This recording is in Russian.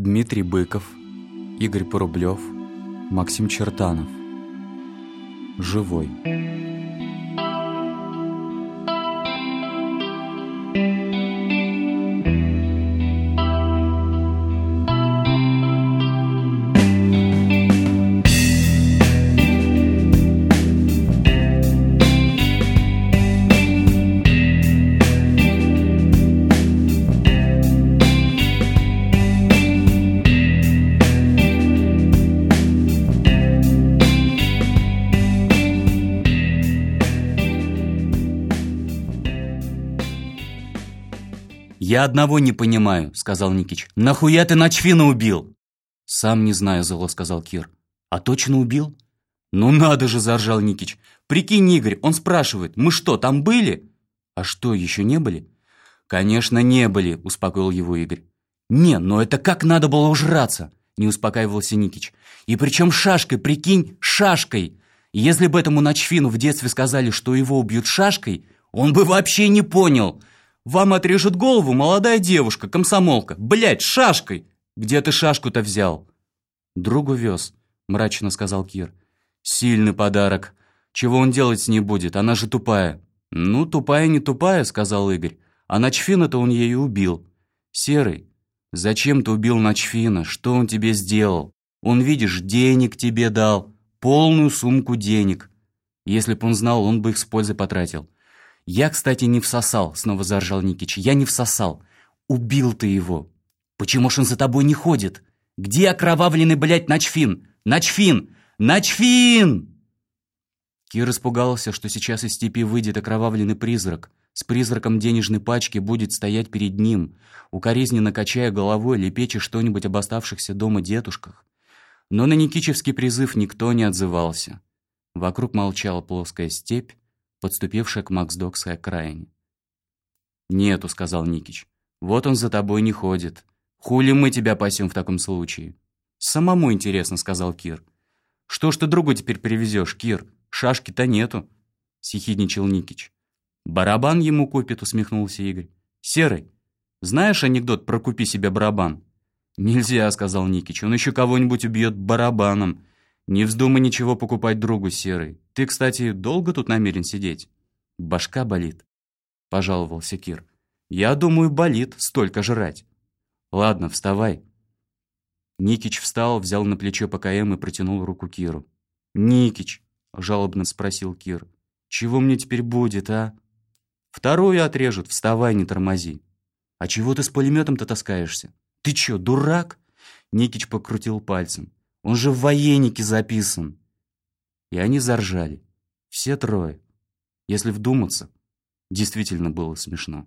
Дмитрий Быков, Игорь Порублев, Максим Чертанов. Живой. «Я одного не понимаю», — сказал Никич. «Нахуя ты Ночфина убил?» «Сам не знаю», — зло сказал Кир. «А точно убил?» «Ну надо же», — заржал Никич. «Прикинь, Игорь, он спрашивает, мы что, там были?» «А что, еще не были?» «Конечно, не были», — успокоил его Игорь. «Не, но это как надо было ужраться», — не успокаивался Никич. «И причем шашкой, прикинь, шашкой. Если бы этому Ночфину в детстве сказали, что его убьют шашкой, он бы вообще не понял. Вам отрежет голову молодая девушка, комсомолка. Блядь, шашкой! Где ты шашку-то взял?» «Другу вез», — мрачно сказал Кир. «Сильный подарок. Чего он делать с ней будет? Она же тупая». «Ну, тупая не тупая», — сказал Игорь. «А Ночфина-то он ею убил». «Серый, зачем ты убил Ночфина? Что он тебе сделал? Он, видишь, денег тебе дал. Полную сумку денег. Если б он знал, он бы их с пользой потратил. «Я, кстати, не всосал», — снова заржал Никич. «Я не всосал. Убил ты его. Почему ж он за тобой не ходит? Где окровавленный, блядь, Начфин? Начфин! Начфин!» Кир испугался, что сейчас из степи выйдет окровавленный призрак. С призраком денежной пачки будет стоять перед ним, укоризненно качая головой, лепеча что-нибудь об оставшихся дома дедушках. Но на Никичевский призыв никто не отзывался. Вокруг молчала плоская степь, подступившая к Максдокской окраине. «Нету», — сказал Никич. «Вот он за тобой не ходит. Хули мы тебя пасем в таком случае?» «Самому интересно», — сказал Кир. «Что ж ты другу теперь привезешь, Кир? Шашки-то нету», — съехидничал Никич. «Барабан ему купит», — усмехнулся Игорь. «Серый, знаешь анекдот про «купи себе барабан»?» «Нельзя», — сказал Никич. «Он еще кого-нибудь убьет барабаном. Не вздумай ничего покупать другу, Серый. Ты, кстати, долго тут намерен сидеть? Башка болит, пожаловался Кир. Я думаю, болит, столько жрать. Ладно, вставай. Никич встал, взял на плечо ПКМ и протянул руку Киру. «Никич», — жалобно спросил Кир, — «чего мне теперь будет, а?» «Вторую отрежут, вставай, не тормози». «А чего ты с пулеметом-то таскаешься? Ты чё, дурак?» Никич покрутил пальцем. Он же в военнике записан. И они заржали. Все трое. Если вдуматься, действительно было смешно.